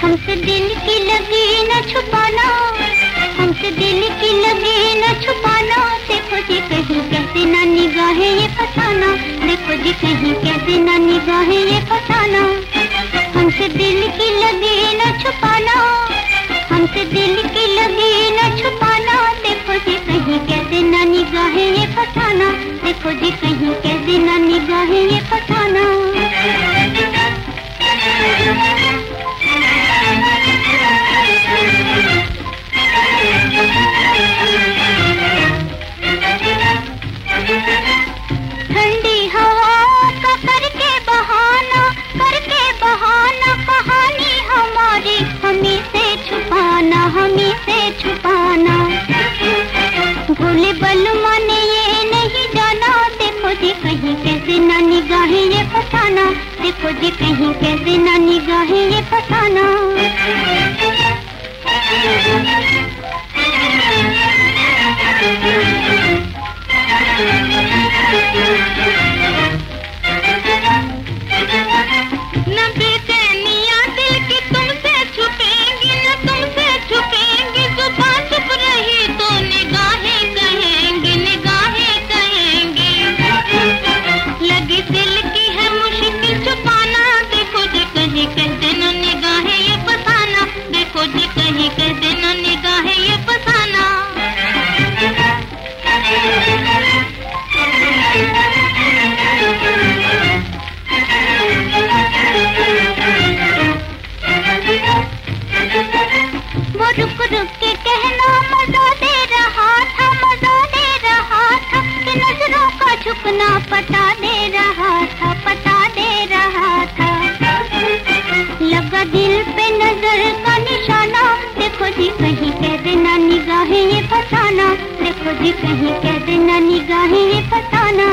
हमसे दिल की लगी न छुपाना हमसे दिल की लगी न छुपाना। हमसे भोले ने ये नहीं जाना। देखो जी कहीं कैसे ना निगाहें ये फसाना देखो जी कहीं कैसे ना निगाहें ये फसाना रुक के कहना, मज़ा दे रहा था, मज़ा दे रहा था, कि नज़रों का झुकना पता दे रहा था पता दे रहा था। लगा दिल पे नज़र का निशाना, देखो जी कहीं कह देना निगाहें ये फसाना, देखो जी कहीं कह देना निगाहें ये फसाना।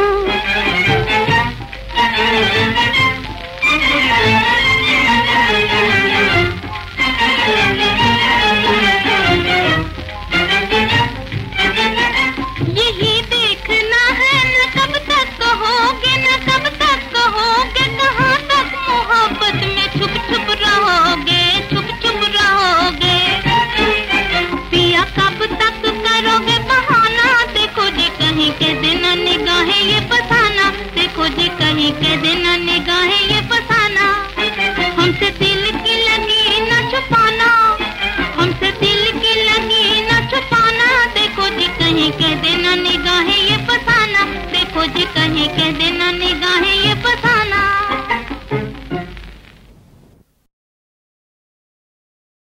कहीं देना निगाहें ये फसाना। देखो जी कहीं के दिन